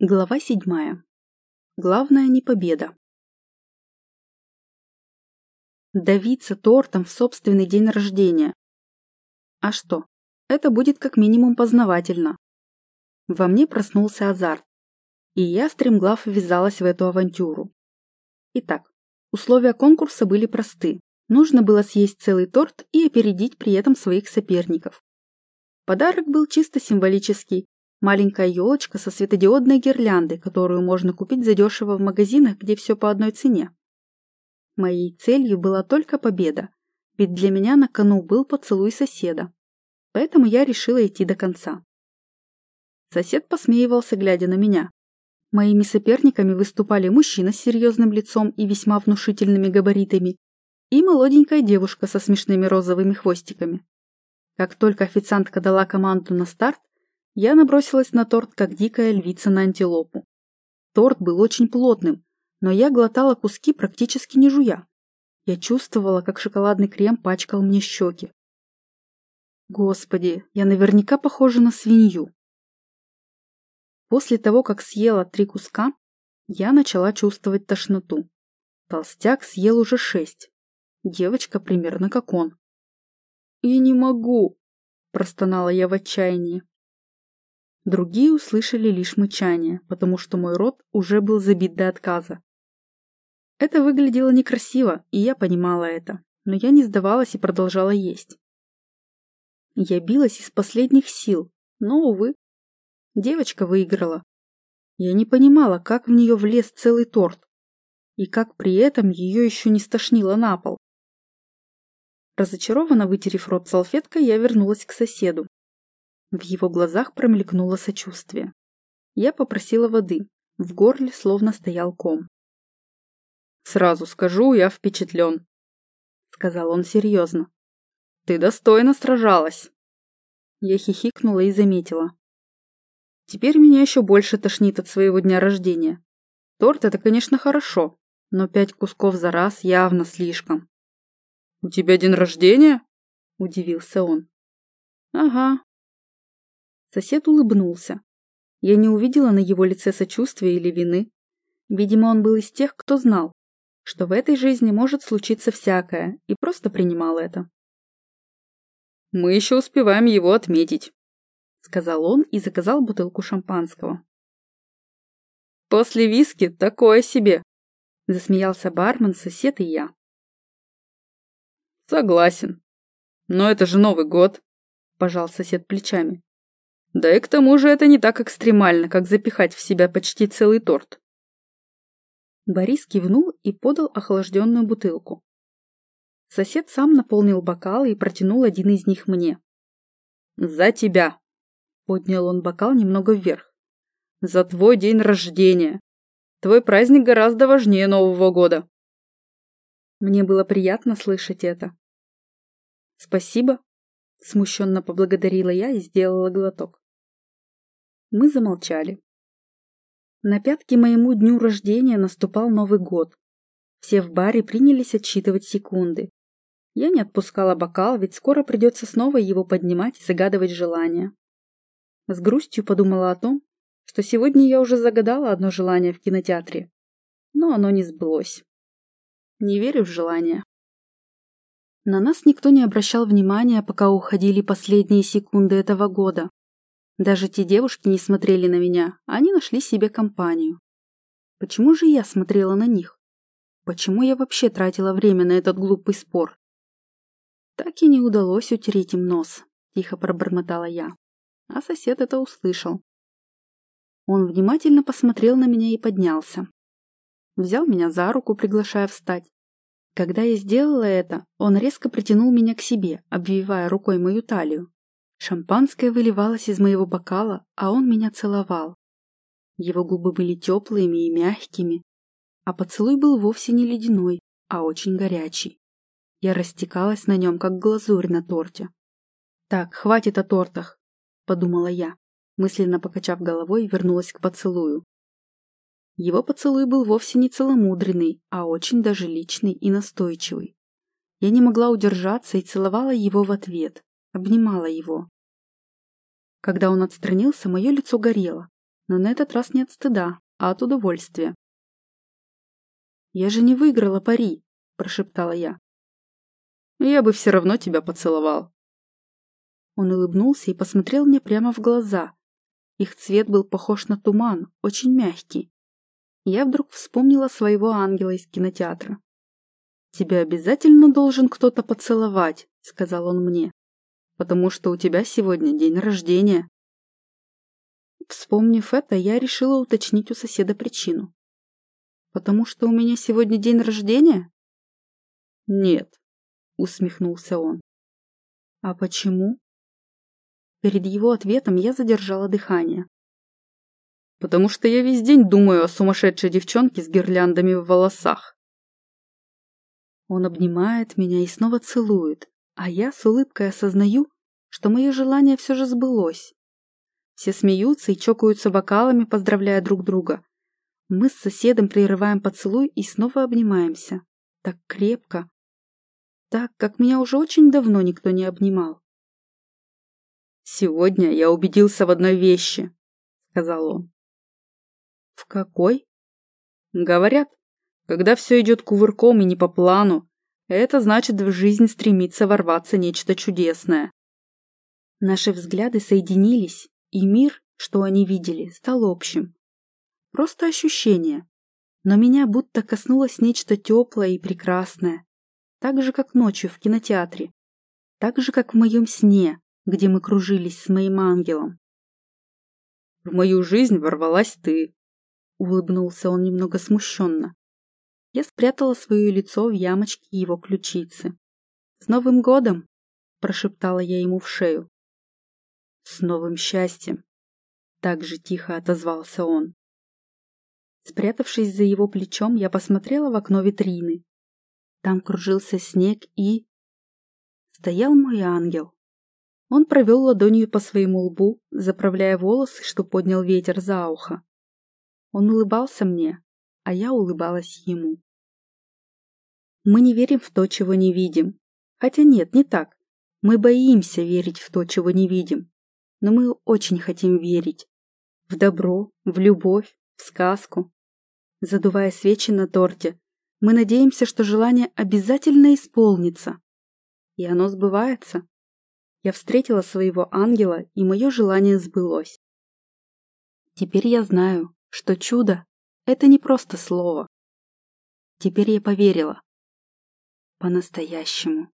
Глава седьмая. Главное не победа. Давиться тортом в собственный день рождения. А что? Это будет как минимум познавательно. Во мне проснулся азарт, и я стремглав ввязалась в эту авантюру. Итак, условия конкурса были просты. Нужно было съесть целый торт и опередить при этом своих соперников. Подарок был чисто символический, Маленькая елочка со светодиодной гирляндой, которую можно купить задешево в магазинах, где все по одной цене. Моей целью была только победа, ведь для меня на кону был поцелуй соседа. Поэтому я решила идти до конца. Сосед посмеивался, глядя на меня. Моими соперниками выступали мужчина с серьезным лицом и весьма внушительными габаритами и молоденькая девушка со смешными розовыми хвостиками. Как только официантка дала команду на старт, я набросилась на торт, как дикая львица на антилопу. Торт был очень плотным, но я глотала куски практически не жуя. Я чувствовала, как шоколадный крем пачкал мне щеки. Господи, я наверняка похожа на свинью. После того, как съела три куска, я начала чувствовать тошноту. Толстяк съел уже шесть. Девочка примерно как он. «Я не могу!» – простонала я в отчаянии. Другие услышали лишь мычание, потому что мой рот уже был забит до отказа. Это выглядело некрасиво, и я понимала это, но я не сдавалась и продолжала есть. Я билась из последних сил, но, увы, девочка выиграла. Я не понимала, как в нее влез целый торт, и как при этом ее еще не стошнило на пол. Разочарованно вытерев рот салфеткой, я вернулась к соседу. В его глазах промелькнуло сочувствие. Я попросила воды. В горле словно стоял ком. «Сразу скажу, я впечатлен», — сказал он серьезно. «Ты достойно сражалась». Я хихикнула и заметила. Теперь меня еще больше тошнит от своего дня рождения. Торт — это, конечно, хорошо, но пять кусков за раз явно слишком. «У тебя день рождения?» — удивился он. «Ага, Сосед улыбнулся. Я не увидела на его лице сочувствия или вины. Видимо, он был из тех, кто знал, что в этой жизни может случиться всякое, и просто принимал это. «Мы еще успеваем его отметить», — сказал он и заказал бутылку шампанского. «После виски такое себе», — засмеялся бармен, сосед и я. «Согласен. Но это же Новый год», — пожал сосед плечами. Да и к тому же это не так экстремально, как запихать в себя почти целый торт. Борис кивнул и подал охлажденную бутылку. Сосед сам наполнил бокалы и протянул один из них мне. «За тебя!» — поднял он бокал немного вверх. «За твой день рождения! Твой праздник гораздо важнее Нового года!» Мне было приятно слышать это. «Спасибо!» — смущенно поблагодарила я и сделала глоток. Мы замолчали. На пятки моему дню рождения наступал Новый год. Все в баре принялись отсчитывать секунды. Я не отпускала бокал, ведь скоро придется снова его поднимать и загадывать желания. С грустью подумала о том, что сегодня я уже загадала одно желание в кинотеатре, но оно не сбылось. Не верю в желания. На нас никто не обращал внимания, пока уходили последние секунды этого года. Даже те девушки не смотрели на меня, они нашли себе компанию. Почему же я смотрела на них? Почему я вообще тратила время на этот глупый спор? Так и не удалось утереть им нос, тихо пробормотала я. А сосед это услышал. Он внимательно посмотрел на меня и поднялся. Взял меня за руку, приглашая встать. Когда я сделала это, он резко притянул меня к себе, обвивая рукой мою талию. Шампанское выливалось из моего бокала, а он меня целовал. Его губы были теплыми и мягкими, а поцелуй был вовсе не ледяной, а очень горячий. Я растекалась на нем, как глазурь на торте. «Так, хватит о тортах», — подумала я, мысленно покачав головой, вернулась к поцелую. Его поцелуй был вовсе не целомудренный, а очень даже личный и настойчивый. Я не могла удержаться и целовала его в ответ обнимала его. Когда он отстранился, мое лицо горело. Но на этот раз не от стыда, а от удовольствия. «Я же не выиграла пари», – прошептала я. «Я бы все равно тебя поцеловал». Он улыбнулся и посмотрел мне прямо в глаза. Их цвет был похож на туман, очень мягкий. Я вдруг вспомнила своего ангела из кинотеатра. «Тебя обязательно должен кто-то поцеловать», — сказал он мне, «потому что у тебя сегодня день рождения». Вспомнив это, я решила уточнить у соседа причину. «Потому что у меня сегодня день рождения?» «Нет», — усмехнулся он. «А почему?» Перед его ответом я задержала дыхание. «Потому что я весь день думаю о сумасшедшей девчонке с гирляндами в волосах». Он обнимает меня и снова целует, а я с улыбкой осознаю, что мое желание все же сбылось. Все смеются и чокаются бокалами, поздравляя друг друга. Мы с соседом прерываем поцелуй и снова обнимаемся. Так крепко. Так, как меня уже очень давно никто не обнимал. «Сегодня я убедился в одной вещи», — сказал он. «В какой?» «Говорят, когда все идет кувырком и не по плану, это значит в жизнь стремится ворваться нечто чудесное». Наши взгляды соединились, и мир, что они видели, стал общим. Просто ощущение. Но меня будто коснулось нечто теплое и прекрасное. Так же, как ночью в кинотеатре. Так же, как в моем сне, где мы кружились с моим ангелом. «В мою жизнь ворвалась ты», — улыбнулся он немного смущенно. Я спрятала свое лицо в ямочке его ключицы. «С Новым годом!» — прошептала я ему в шею. «С новым счастьем!» — так же тихо отозвался он. Спрятавшись за его плечом, я посмотрела в окно витрины. Там кружился снег и... Стоял мой ангел. Он провел ладонью по своему лбу, заправляя волосы, что поднял ветер за ухо. Он улыбался мне, а я улыбалась ему. Мы не верим в то, чего не видим. Хотя нет, не так. Мы боимся верить в то, чего не видим но мы очень хотим верить. В добро, в любовь, в сказку. Задувая свечи на торте, мы надеемся, что желание обязательно исполнится. И оно сбывается. Я встретила своего ангела, и мое желание сбылось. Теперь я знаю, что чудо — это не просто слово. Теперь я поверила. По-настоящему.